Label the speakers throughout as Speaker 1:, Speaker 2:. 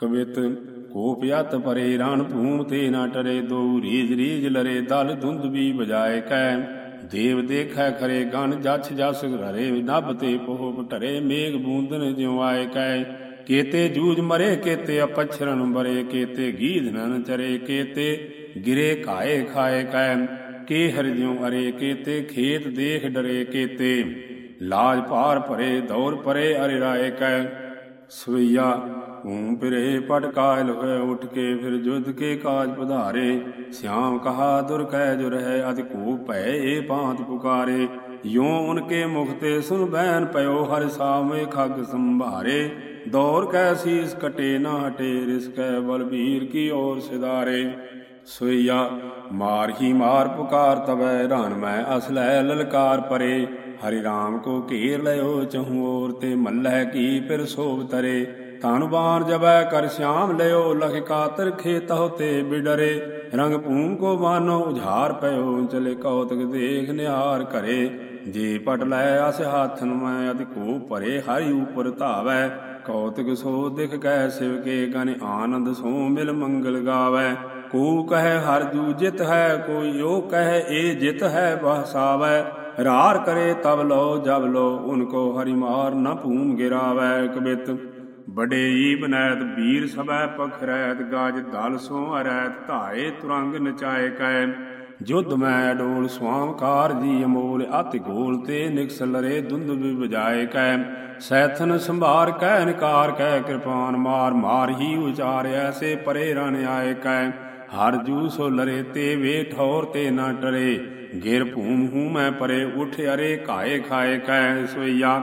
Speaker 1: ਕਵਿਤ, ਕੋਪ ਯਤ ਪਰੇ ਰਣ ਭੂਮ ਤੇ ਨਾ ਟਰੇ ਦੋ ਰੀਜ ਰੀਜ ਲਰੇ ਦਲ ਧੁੰਦ ਵੀ ਬਜਾਏ ਕੈ। ਦੇਵ ਦੇਖੈ ਖਰੇ ਗਨ, ਜਛ ਜਸ ਘਰੇ ਨਭ ਤੇ ਪੋਪ ਟਰੇ ਮੇਘ ਬੂੰਦਨ ਜਿਉ ਆਏ ਕੈ। ਕੇਤੇ ਜੂਜ ਮਰੇ, ਕੇਤੇ ਅਪਛਰਨ ਬਰੇ ਕੇਤੇ ਗੀਧ ਨਨ ਚਰੇ, ਕੇਤੇ ਗਿਰੇ ਘਾਏ ਖਾਏ ਕੈ। ਕੇ ਹਰ ਜਿਉ ਅਰੇ, ਕੇਤੇ ਖੇਤ ਦੇਖ ਡਰੇ, ਕੇਤੇ ਲਾਜ ਭਾਰ ਭਰੇ, ਦੌਰ ਪਰੇ ਅਰੇ ਰਾਏ ਕੈ। ਸਵਈਆ ਹੂੰ ਫਿਰੇ ਪਟ ਕਾਇਲ ਹੋਏ ਉਠ ਕੇ ਫਿਰ ਜੁਧ ਕੇ ਕਾਜ ਪਧਾਰੇ। ਸਿਆਮ ਕਹਾ ਦੁਰ ਕਹਿ ਜੋ ਰਹਿ ਅਤਿ ਕੋ ਭੈ ਏ ਪਾਂਤ ਪੁਕਾਰੇ। ਯੋ ਉਨਕੇ ਮੁਖ ਤੇ ਸੁਨ ਬੈਨ ਪਇਓ ਹਰ ਸਾਵੇਂ ਖਗ ਸੰਭਾਰੇ। ਦੌਰ ਕੈ ਸੀਸ ਕਟੇ ਨਾ ਹਟੇ ਰਿਸ ਕੈ ਬਲਬੀਰ ਕੀ ਔਰ ਸਿਦਾਰੇ ਸੋਈਆ, ਮਾਰ ਹੀ ਮਾਰ ਪੁਕਾਰ ਤਵੈ ਰਣ ਮੈਂ ਅਸਲੈ ਲਲਕਾਰ ਪਰੇ। ਹਰੀ ਰਾਮ ਕੋ ਘੇਰ ਲਿਓ ਚਹੂ ਔਰ ਤੇ ਮੱਲਹਿ ਕੀ ਫਿਰ ਸੋਭ ਤਰੇ। ਤਨ ਬਾਣ ਜਬੈ ਕਰ ਸ਼ਾਮ ਲਿਓ, ਲਖ ਕਾਤਰ ਖੇਤਹੁ ਤੇ ਬਿਡਰੇ। ਰੰਗ ਭੂਮ ਕੋ ਬਾਨੋ, ਉਝਾਰ ਪਇਓ ਚਲੇ ਕੌਤਕ ਦੇਖ ਨਿਹਾਰ ਕਰੇ ਜੇ ਪਟ ਲੈ ਆਸ ਹਾਥਨ ਮੈਂ ਅਤਿ ਕੋ ਭਰੇ ਹਰਿ ਉਪਰ ਧਾਵੈ। ਕੌਤਕ ਸੋ ਦਿਖ ਕੈ ਸਿਵ ਕੇ ਗਨ ਆਨੰਦ ਸੋ ਮਿਲ ਮੰਗਲ ਗਾਵੈ। ਕੋ ਕਹੈ ਹਰ ਜੂ ਜਿਤ ਹੈ, ਕੋਈ ਓ ਕਹੈ ਏ ਜਿਤ ਹੈ ਬਹਸਾਵੈ ਰਾਰ ਕਰੇ ਤਬ ਲੋ ਜਬ ਲੋ ਉਨਕੋ ਹਰੀ ਮਾਰ ਨ ਭੂਮ ਗਿਰਾਵੈ। ਕਬਿਤ ਬੜੇ ਈ ਬਨੈਤ ਵੀਰ ਸਭੈ ਪਖਰੈਤ, ਗਾਜ ਦਲ ਸੋ ਅਰੈਤ, ਧਾਏ ਤੁਰੰਗ ਨਚਾਏ ਕੈ। ਜੁਧ ਮੈਂ ਡੋਲ ਸਵਾਮਕਾਰ ਜੀ ਅਮੋਲ, ਅਤਿ ਗੋਲ ਤੇ ਨਿਕਸਲ ਰੇ ਦੁੰਦ ਵੀ ਬਜਾਏ ਕੈ। ਸੈਥਨ ਸੰਭਾਰ ਕੈ ਨਿਕਾਰ ਕੈ, ਕਿਰਪਾਨ ਮਾਰ ਮਾਰ ਹੀ ਉਚਾਰ ਐਸੇ ਪਰੇ ਰਣ ਆਏ ਕੈ। ਹਰ ਜੂ ਸੋ ਲਰੇ ਤੇ ਵੇ ਠੌਰ ਤੇ ਨਾ ਟਰੇ। ਗਿਰ ਭੂਮ ਹੂੰ ਮੈਂ ਪਰੇ, ਉਠ ਅਰੇ ਕਾਏ ਖਾਏ ਕੈ ਸੋਈਆ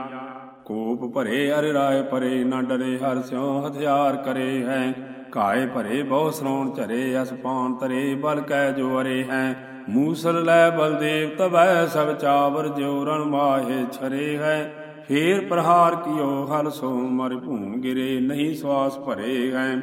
Speaker 1: ਕੋਪ ਭਰੇ ਅਰ ਰਾਏ ਪਰੇ ਨਾ ਡਰੇ ਹਰ ਸਿਉ ਹਥਿਆਰ ਕਰੇ ਹੈ। ਕਾਏ ਭਰੇ ਬਹੁ ਸ੍ਰੋਣ ਝਰੇ, ਅਸ ਪਾਨ ਤਰੇ ਬਲ ਕੈ ਜੋ ਅਰੇ ਹੈ। ਮੂਸਲ ਲੈ ਬਲਦੇਵ ਤਵੈ, ਸਭ ਚਾਵਰ ਜੋ ਰਣ ਮਾਹੇ ਛਰੇ ਹੈ। ਫੇਰ ਪ੍ਰਹਾਰ ਕੀਓ, ਹਲ ਸੋ ਮਰ ਭੂਮ ਗਿਰੇ, ਨਹੀਂ ਸਵਾਸ ਭਰੇ ਹੈ।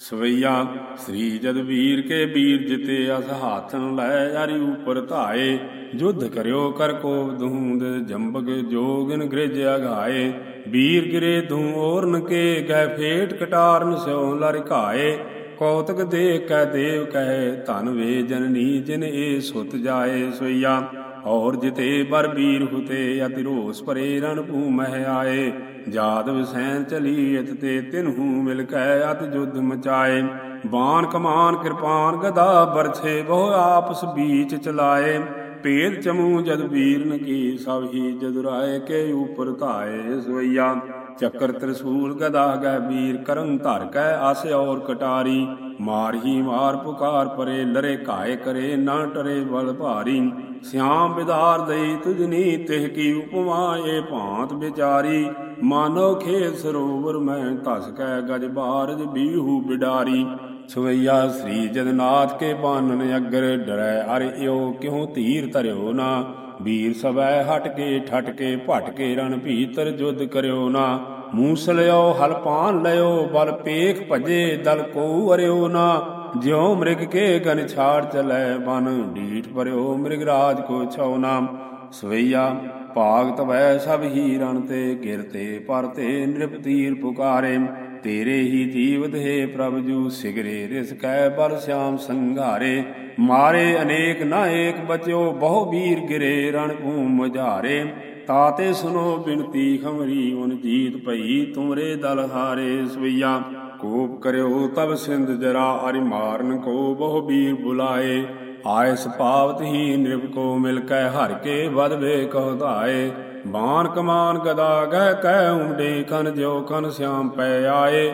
Speaker 1: ਸਵਈਆ, ਸ੍ਰੀ ਜਦ ਵੀਰ ਕੇ ਵੀਰ ਜਿਤੇ ਅਸ ਹਾਥਨ ਲੈ ਅਰਿ ਉਪਰ ਧਾਏ। ਜੁਧ ਕਰਿਓ ਕਰ ਕੋ ਦੂੰਦ ਜੰਬਗ ਜੋਗਨ ਗ੍ਰਿਜ ਅਗਾਏ। ਵੀਰ ਗਿਰੇ ਦੂ ਔਰਨ ਕੇ ਗੈ ਫੇਟ ਕਟਾਰਨ ਸਿਉ ਲਰਿਕਾਏ ਕੌਤਕ ਦੇਖ ਕੈ ਦੇਵ ਕਹੇ ਧਨ ਵੇ ਜਨਨੀ ਜਿਨ ਏ ਸੁਤ ਜਾਏ ਸੋਈਆ ਔਰ ਜਿਤੇ ਬਰ ਬੀਰ ਹੁਤੇ ਅਤਿ ਰੋਸ ਪਰੇ ਰਣ ਭੂਮਹਿ ਆਏ। ਜਾਦ ਵਿਸੈਨ ਚਲੀ ਇਤ ਤੇ ਤਿਨਹੂ ਮਿਲ ਕੈ ਅਤ ਜੁਧ ਮਚਾਏ। ਬਾਣ ਕਮਾਨ ਕਿਰਪਾਨ ਗਦਾ ਬਰਛੇ ਬਹੁ ਆਪਸ ਬੀਚ ਚਲਾਏ। ਪੇਰ ਚਮੂ ਜਦ ਵੀਰਨ ਕੀ ਸਭ ਹੀ ਜਦਰਾਏ ਕੇ ਉਪਰ ਧਾਏ ਸੋਈਆ ਚੱਕਰ ਤ੍ਰਿਸੂਲ ਗਦਾ ਗੈ ਵੀਰ ਕਰੰ ਧਰ ਕੈ ਆਸ ਔਰ ਕਟਾਰੀ। ਮਾਰ ਹੀ ਮਾਰ ਪੁਕਾਰ ਪਰੇ ਲਰੇ ਕਾਏ ਕਰੇ ਨਾ ਟਰੇ ਬਲ ਭਾਰੀ। ਸਿਆਮ ਵਿਦਾਰ ਦਈ ਤੁਜਨੀ ਤਿਹ ਕੀ ਉਪਮਾ ਏ ਭਾਂਤ ਵਿਚਾਰੀ। ਮਾਨੋ ਖੇਤ ਸਰੋਵਰ ਮੈਂ ਧਸ ਕੈ ਗਜ ਬਾਰਜ ਬੀਹੂ ਬਿਡਾਰੀ। ਸਵਈਆ ਸ੍ਰੀ ਜਗਨਾਥ ਕੇ ਬਾਨਨ ਅਗਰ ਡਰੈ, ਅਰ ਇਓ ਕਿਉ ਧੀਰ ਧਰਿਓ ਨਾ? ਵੀਰ ਸਵੈ ਹਟ ਕੇ ਠਟ ਕੇ ਭਟ ਕੇ ਰਣ ਭੀਤਰ ਜੁਧ ਕਰਿਓ ਨਾ। ਮੂਸ ਲਿਓ ਹਲ ਪਾਨ ਲਿਓ, ਬਲ ਪੇਖ ਭਜੇ, ਦਲ ਕੋ ਅਰਿਓ ਨਾ। ਜਿਉ ਮ੍ਰਿਗ ਕੇ ਗਨ ਛਾੜ ਚਲੈ, ਬਨ ਢੀਠ ਪਰਿਓ ਮ੍ਰਿਗ ਰਾਜ ਕੋ ਛਉ ਨਾਮ। ਸਵਈਆ, ਭਾਗ ਤਵੈ ਸਭ ਹੀ ਰਣ ਤੇ ਗਿਰਤੇ ਪਰਤੇ ਨਿਰਪਤੀਰ ਪੁਕਾਰੇ। ਤੇਰੇ ਹੀ ਜੀਵਤ ਹੈ ਪ੍ਰਭ ਜੂ, ਸਿਗਰੇ ਰਿਸ ਕੈ ਬਲ ਸਿਆਮ ਸੰਘਾਰੇ। ਮਾਰੇ ਅਨੇਕ ਨਾ ਏਕ ਬਚਿਓ, ਬਹੁ ਵੀਰ ਗਿਰੇ ਰਣ ਭੂਮ ਮਝਾਰੇ ਤਾਤੇ ਸੁਨੋ ਬਿਨਤੀ ਖਮਰੀ, ਉਨ ਜੀਤ ਭਈ ਤੁਮਰੇ ਦਲ ਹਾਰੇ। ਸਵਈਆ ਕੋਪ ਕਰਿਓ, ਤਬ ਸਿੰਧ ਜਰਾ ਅਰਿ ਮਾਰਨ ਕੋ, ਬਹੁ ਵੀਰ ਬੁਲਾਏ। ਆਇਸ ਪਾਵਤ ਹੀ ਨਿਰਭ ਕੋ ਮਿਲ ਕੈ, ਹਰ ਕੇ ਵਦਵੇ ਕਹੁ ਧਾਏ। ਬਾਣ ਕਮਾਨ ਗਦਾ ਗਹਿ ਕਹਿ ਉਮਡੇ ਕਨ ਜਿਉ ਕਨ ਸਿਆਮ ਪੈ ਆਏ।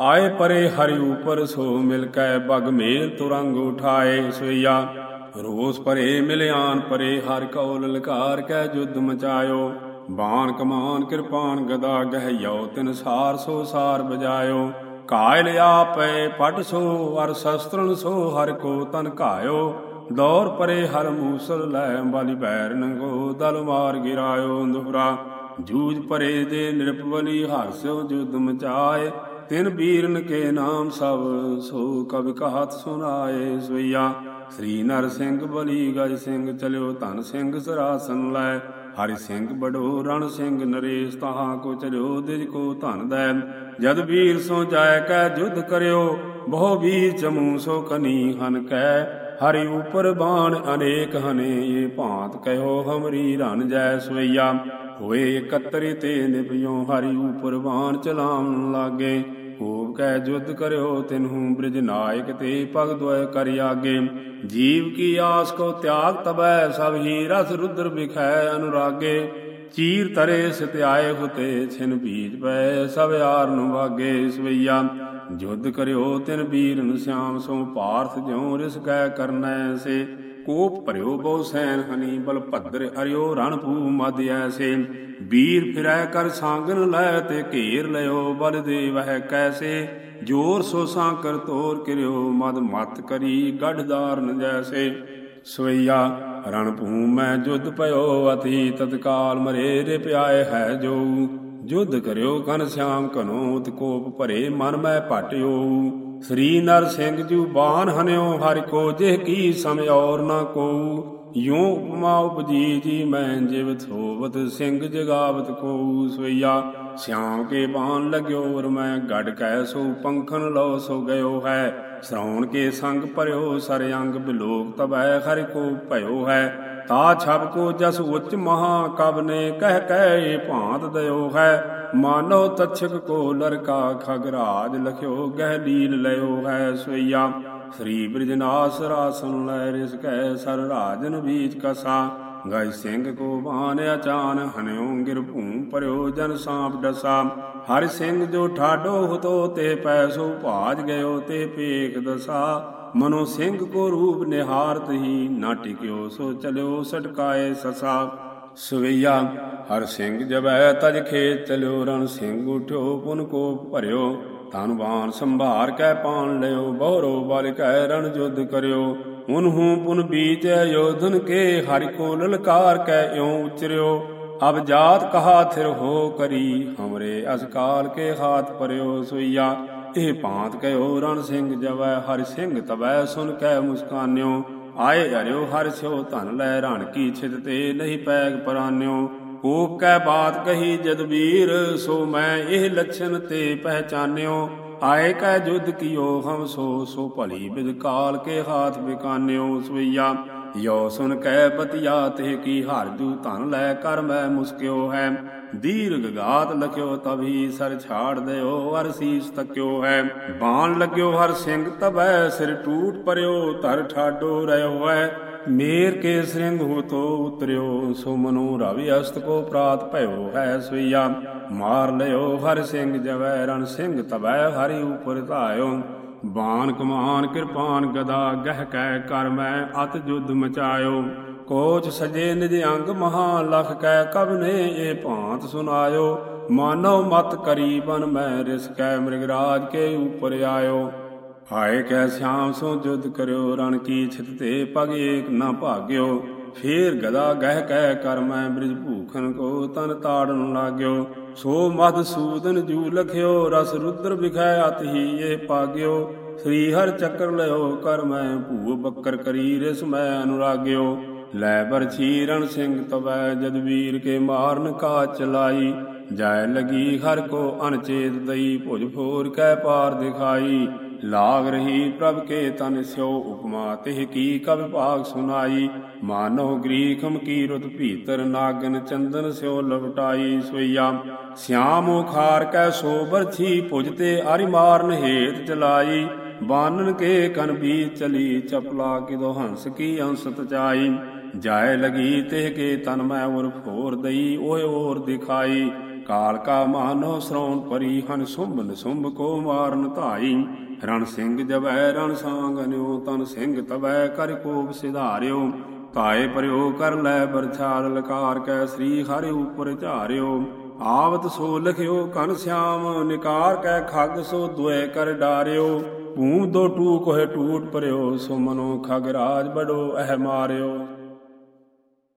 Speaker 1: ਆਏ ਪਰੇ ਹਰਿ ਉਪਰ ਸੋ ਮਿਲ ਕੈ, ਬਗ ਮੇਲ ਤੁਰੰਗ ਉਠਾਏ ਸੋਈਆ। ਰੋਸ ਪਰੇ ਮਿਲਿਆਨ ਪਰੇ, ਹਰ ਕਉ ਲਲਕਾਰ ਕੈ ਜੁਦ ਮਚਾਇਓ। ਬਾਣ ਕਮਾਨ ਕਿਰਪਾਨ ਗਦਾ ਗਹਿ ਯਉ, ਤਿਨ ਸਾਰ ਸੋ ਸਾਰ ਬਜਾਇਓ। ਕਾਇਲ ਆਪੈ ਪਟ ਸੋ, ਅਰ ਸ਼ਸਤਰਨ ਸੋ, ਹਰ ਕੋ ਤਨ ਘਾਇਓ। ਦੌਰ ਪਰੇ ਹਰ ਮੂਸਲ ਲੈ, ਬਲੀ ਬੈਰ ਨੰਗੋ, ਦਲ ਮਾਰ ਗਿਰਾਇਓ ਦੁਹਰਾ ਜੂਜ ਪਰੇ ਦੇ ਨਿਰਪਵਲੀ ਹਰਸਿਓ ਜੁਦ ਮਚਾਏ ਤਿਨ ਬੀਰਨ ਕੇ ਨਾਮ ਸਭ, ਸੋ ਕਵਿ ਕਹਤ ਸੁਨਾਏ ਸੋਈਆ ਸ੍ਰੀ ਨਰ ਸਿੰਘ ਬਲੀ ਗਜ ਸਿੰਘ ਚਲਿਓ ਧਨ ਸਿੰਘ ਸਰਾਸਨ ਲੈ। ਹਰਿ ਸਿੰਘ ਬੜੋ ਰਣ ਸਿੰਘ ਨਰੇਸ਼ ਤਹਾਂ ਕੋ ਚਲਿਓ ਦਿਜ ਕੋ ਧਨ ਦੈ। ਜਦ ਵੀਰ ਸੋ ਜਾਇ ਕੈ ਜੁਧ ਕਰਿਓ, ਬਹੁ ਵੀ ਚਮੂ ਸੋ ਕਨੀ ਹਨ ਕੈ। ਹਰਿ ਉਪਰ ਬਾਣ ਅਨੇਕ ਹਨੇ, ਇਹ ਭਾਂਤ ਕਹਿਓ ਹਮਰੀ ਰਣ ਜੈ ਸਵਈਆ। ਹੋਏ ਇਕੱਤਰੇ ਤੇ ਨਿਭਿਓ ਹਰਿ ਉਪਰ ਬਾਣ ਚਲਾਉਣ ਲਾਗੇ। ਹੋਵ ਕੈ ਜੁਧ ਕਰਿਓ ਤਿਨਹੂ ਬ੍ਰਿਜ ਨਾਇਕ ਤੇ ਪਗ ਦੁਇ ਕਰ ਆਗੇ। ਜੀਵ ਕੀ ਆਸ ਕੋ ਤਿਆਗ ਤਬੈ, ਸਭ ਹੀ ਰਸ ਰੁਦਰ ਬਿਖੈ ਅਨੁਰਾਗੇ। ਚੀਰ ਤਰੇ ਸਤਿਆਏ ਹੁਤੇ, ਛਿਨ ਬੀਜ ਪੈ, ਸਭ ਯਾਰ ਨੂੰ ਵਾਗੇ ਸਵਈਆ। ਜੁਧ ਕਰਿਓ ਤਿਨ ਬੀਰਨ ਸਿਆਮ, ਸੋ ਪਾਰਥ ਜਿਉ ਰਿਸ ਗੈ ਕਰਨੈ ਸੇ। ਕੋਪ ਭਰਿਓ ਬਹੁ ਸੈਨ ਹਨੀ, ਬਲ ਭੱਦਰ ਅਰਿਓ ਰਣਪੂ ਮਦ ਐਸੇ। ਵੀਰ ਫਿਰੈ ਕਰ ਸਾਂਗਨ ਲੈ ਤੇ ਘੇਰ ਲਿਓ ਬਲ ਦੇ ਕੈਸੇ। ਜੋਰ ਸੋ ਸਾਂਕਰ ਤੋਰ ਕਰਿਓ, ਮਦ ਮਤ ਕਰੀ ਗੜਦਾਰਨ ਜੈਸੇ। ਸਵਈਆ ਰਣ ਭੂ ਜੁਧ ਪਇਓ ਅਤੀ ਤਤਕਾਲ ਮਰੇ ਰੇ ਪਿਆਏ ਹੈ ਜੋ। ਜੁਧ ਕਰਿਓ ਕਨ ਸਿਆਮ ਕਨੋ ਕੋਪ ਭਰੇ ਮਨ ਮੈਂ ਭਟਿਓ ਸ੍ਰੀ ਨਰ ਸਿੰਘ ਜੂ ਬਾਨ ਹਨਿਓ, ਹਰਿ ਕੋ ਜਿਹ ਕੀ ਸਮ ਔਰ ਨਾ ਕੋ। ਯੋ ਉਪਮਾ ਉਪਜੀ ਜੀ ਮੈਂ ਜਿਵ ਹੋਵਤ ਸਿੰਘ ਜਗਾਵਤ ਕੋ ਸਵਈਆ। ਸਿਆਮ ਕੇ ਬਾਨ ਲਗਿਓ ਵਰ ਮੈਂ ਗੜ ਕੈ ਸੋ ਪੰਖਨ ਲੋ ਸੋ ਗਇਓ ਹੈ। ਸ਼ਰਾਉਣ ਕੇ ਸੰਗ ਭਰਿਓ, ਸਰ ਅੰਗ ਬਿਲੋਕ ਤਬੈ ਹਰਿ ਕੋ ਭਇਓ ਹੈ। ਤਾ ਛਬ ਕੋ ਜਸ ਉੱਚ ਮਹਾ ਕਬ ਨੇ ਕਹਿ ਕਹਿ ਭਾਂਤ ਦਇਓ ਹੈ। ਮਾਨੋ ਤਛਕ ਕੋ ਲਰਕਾ ਖਗਰਾਜ ਲਖਿਓ, ਗਹਿ ਲੀਲ ਲਇਓ ਹੈ ਸੋਈਆ ਸ੍ਰੀ ਬ੍ਰਿਜਨਾਸ ਰਾਸਨ ਲੈ ਰਿਸ ਕੈ ਸਰ ਰਾਜਨ ਬੀਜ ਕਸਾ। ਗਾਇ ਸਿੰਘ ਕੋ ਬਾਨ ਅਚਾਨ, ਹਨਿਓ ਗਿਰ ਭੂ ਪਰਿਓ ਜਨ ਸਾਪ ਡਸਾ। ਹਰ ਸਿੰਘ ਜੋ ਠਾਡੋ ਹਤੋ, ਤੇ ਪੈਸੋ ਭਾਜ ਗਇਓ, ਤੇ ਪੇਕ ਦਸਾ। ਮਨੋ ਸਿੰਘ ਕੋ ਰੂਪ ਨਿਹਾਰਤ ਹੀ ਨਾ ਟਿਕਿਓ ਸੋ ਚਲਿਓ, ਸਟਕਾਏ ਸਸਾ। ਸਵਈਆ, ਹਰ ਸਿੰਘ ਜਬੈ ਤਜ ਖੇਤ ਚਲਿਓ, ਰਣ ਸਿੰਘ ਉਠਿਓ, ਪੁਨ ਕੋ ਭਰਿਓ। ਤਨ ਸੰਭਾਰ ਕੈ ਪਾਣ ਲਿਓ ਬਹੁਰੋ ਬਲ ਕੈ ਰਣ ਜੁਧ ਕਰਿਓ। ਉਨਹੂ ਪੁਨ ਬੀਚ ਯੋਧਨ ਕੇ, ਹਰਿ ਕੋ ਲਲਕਾਰ ਕੈ ਇਉ ਉਚਰਿਓ। ਅਬ ਜਾਤ ਕਹਾ ਥਿਰ ਹੋ ਕਰੀ, ਹਮਰੇ ਅਸਕਾਲ ਕੇ ਹਾਥ ਪਰਿਓ ਸੁਈਆ। ਇਹ ਭਾਂਤ ਕਹਿਓ ਰਣ ਸਿੰਘ ਜਵੈ, ਹਰਿ ਸਿੰਘ ਤਵੈ ਸੁਨ ਕੈ ਮੁਸਕਾਨਿਓ। ਆਏ ਹਰਿਓ ਹਰਿ ਸਿਓ ਧਨ ਲੈ ਰਣ ਕੀ ਛਿਤ ਤੇ ਨਹੀਂ ਪੈਗ ਪਰਾਨਿਓ। ਕੋਪ ਕੈ ਬਾਤ ਕਹੀ ਜਦ ਵੀਰ, ਸੋ ਮੈਂ ਇਹ ਲਛਨ ਤੇ ਪਹਿਚਾਨਿਓ। ਆਏ ਕੈ ਜੁਧ ਕੀਓ ਹਮ ਸੋ ਸੋ ਭਲੀ ਬਿਦ ਕਾਲ ਕੇ ਹਾਥ ਬਿਕਾਨਿਓ ਸਵਈਆ ਯੋ ਸੁਨ ਕੈ ਬਤਿਆ ਤੇ ਕੀ ਹਰ ਜੂ ਧਨ ਲੈ ਕਰ ਮੈਂ ਮੁਸਕਿਓ ਹੈ। ਦੀਰਘ ਗਾਤ ਲਖਿਓ ਤਭੀ ਸਰ ਛਾੜ ਦਿਓ, ਅਰ ਸੀਸ ਤਕਿਓ ਹੈ। ਬਾਣ ਲਗਿਓ ਹਰ ਸਿੰਘ ਤਬੈ, ਸਿਰ ਟੂਟ ਪਰਿਓ, ਧਰ ਠਾਡੋ ਰਹਿਓ ਹੈ। ਮੇਰ ਕੇ ਸ੍ਰਿੰਗ ਹੋ ਤੋ ਉਤਰਿਓ, ਸੋ ਮਨੋ ਰਵਿ ਅਸਤ ਕੋ ਪ੍ਰਾਤ ਭਇਓ, ਹੈ ਸਈਆ ਮਾਰ ਲਿਓ ਹਰ ਸਿੰਘ ਜਵੈ, ਰਣ ਸਿੰਘ ਤਵੈ, ਹਰੀ ਉਪਰ ਧਾਇਓ। ਬਾਣ ਕਮਾਨ, ਕਿਰਪਾਨ ਗਦਾ, ਗਹਿ ਕੈ ਕਰ ਮੈਂ, ਅਤ ਜੁਧ ਮਚਾਇਓ। ਕੋਚ ਸਜੇ ਨਿਜ ਅੰਗ ਮਹਾ ਲਖ ਕੈ, ਕਬ ਨੇ ਇਹ ਭਾਂਤ ਸੁਨਾਇਓ। ਮਾਨੋ ਮਤ ਕਰੀ ਬਨ ਮੈਂ, ਰਿਸ ਕੈ ਮ੍ਰਿਗਰਾਜ ਕੇ ਉਪਰ ਆਇਓ। ਹਾਏ ਕੈ ਸਿਆਮ ਸੋ ਜੁਧ ਕਰਿਓ, ਰਣ ਕੀ ਛਿਤ ਤੇ ਪਗ ਏਕ ਨਾ ਭਾਗਿਓ। ਫੇਰ ਗਦਾ ਗਹਿ ਕਹਿ ਕਰ ਮੈਂ ਬ੍ਰਿਜ ਭੂਖਨ ਕੋ, ਤਨ ਤਾੜਨ ਲਾਗਿਓ। ਸੋ ਮਦ ਸੂਦਨ ਜੂ ਲਖਿਓ, ਰਸ ਰੁਦਰ ਵਿਖੈ ਅਤ ਹੀ ਇਹ ਪਾਗਿਓ। ਸ੍ਰੀ ਹਰ ਚੱਕਰ ਲਿਓ, ਕਰ ਮੈਂ ਭੂ ਬੱਕਰ ਕਰੀ, ਰਿਸ ਮੈਂ ਅਨੁਰਾਗਿਓ। ਲੈ ਬਰਛੀ ਰਣ ਸਿੰਘ ਤਵੈ, ਜਦ ਵੀਰ ਕੇ ਮਾਰਨ ਕਾ ਚਲਾਈ ਜਾਇ ਲਗੀ ਹਰ ਕੋ ਅਨਚੇਤ ਦਈ, ਭੁਜ ਫੋਰ ਕੈ ਪਾਰ ਦਿਖਾਈ। ਲਾਗ ਰਹੀ ਪ੍ਰਭ ਕੇ ਤਨ ਸਿਓ ਉਪਮਾ ਤਿਹ ਕੀ ਕਬ ਭਾਗ ਸੁਨਾਈ। ਮਾਨੋ ਗ੍ਰੀਖਮ ਕੀ ਰੁਤ ਭੀਤਰ ਨਾਗਨ ਚੰਦਨ ਸਿਓ ਲਵਟਾਈ ਸੋਇਆ ਸਿਆਮ ਖਾਰ ਕੈ ਸੋ ਬਰਛੀ, ਭੁਜ ਤੇ ਆਰੀ ਮਾਰਨ ਹੇਤ ਚਲਾਈ। ਬਾਨਨ ਕੇ ਕਨ ਵੀ ਚਲੀ, ਚਪਲਾ ਕਿਦੋ ਹੰਸ ਕੀ ਅੰਸਤ ਚਾਈ ਜਾਏ ਲਗੀ ਤੇ ਕੇ ਤਨ ਮੈਂ ਉਰ ਫੋਰ ਦਈ, ਓਏ ਔਰ ਦਿਖਾਈ। ਕਾਲ ਕਾ ਮਾਨੋ ਸ਼ਰਉਣ ਪਰੀ ਹਨ ਸੁੰਭ ਸੁੰਭ ਕੋ ਮਾਰਨ ਧਾਈ। ਰਣ ਸਿੰਘ ਜਵੈ, ਰਣ ਸਾਂਗਨਿਓ ਤਨ ਸਿੰਘ ਤਵੈ, ਕਰ ਕੋਪ ਸਿਧਾਰਿਓ। ਧਾਏ ਪਰਿਓ ਕਰ ਲੈ ਬਰਛਾਲ ਲਕਾਰ ਕੈ ਸ੍ਰੀ ਹਰਿ ਉਪਰ ਝਾਰਿਓ। ਆਵਤ ਸੋ ਲਖਿਓ ਕਨ ਸਿਆਮ, ਨਿਕਾਰ ਕੈ ਖੱਗ ਸੋ ਦੁਏ ਕਰ ਡਾਰਿਓ। ਭੂਮ ਦੋ ਟੂਕ ਹੋਏ ਟੂਟ ਪਰਿਓ ਸੋ ਮਨੋ ਖਗ ਰਾਜ ਬੜੋ ਅਹ ਮਾਰਿਓ।